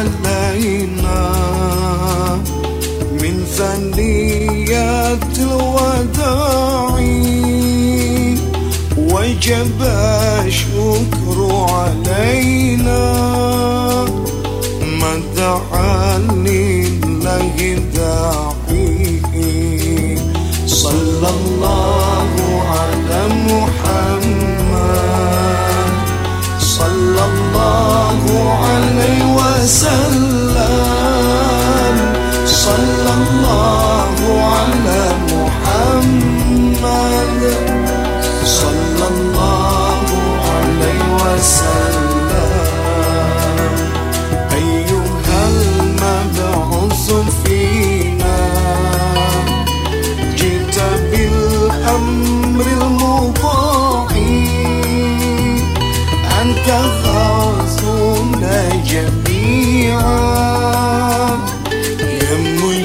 علينا. من ثنيات الوداع وجب الشكر علينا. ما دعا لله داعي صلى الله على محمد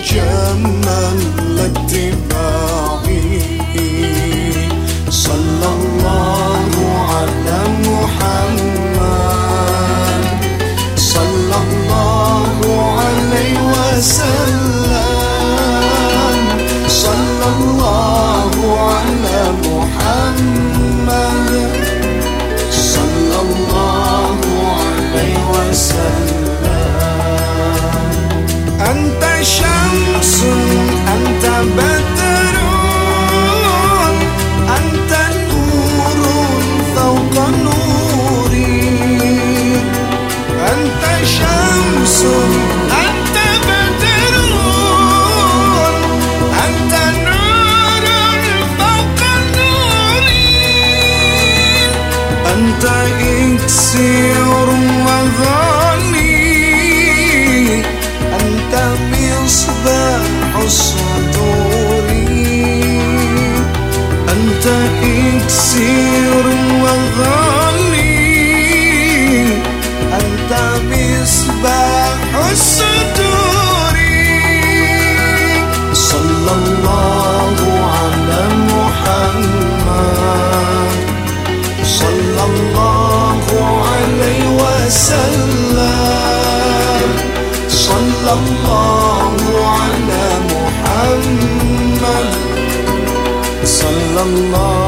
chấm nắng أنت إكسير وغالي. أنت مصباح الصدور. صلى الله على محمد. صلى الله عليه وسلم. صلى الله الله عليه وسلم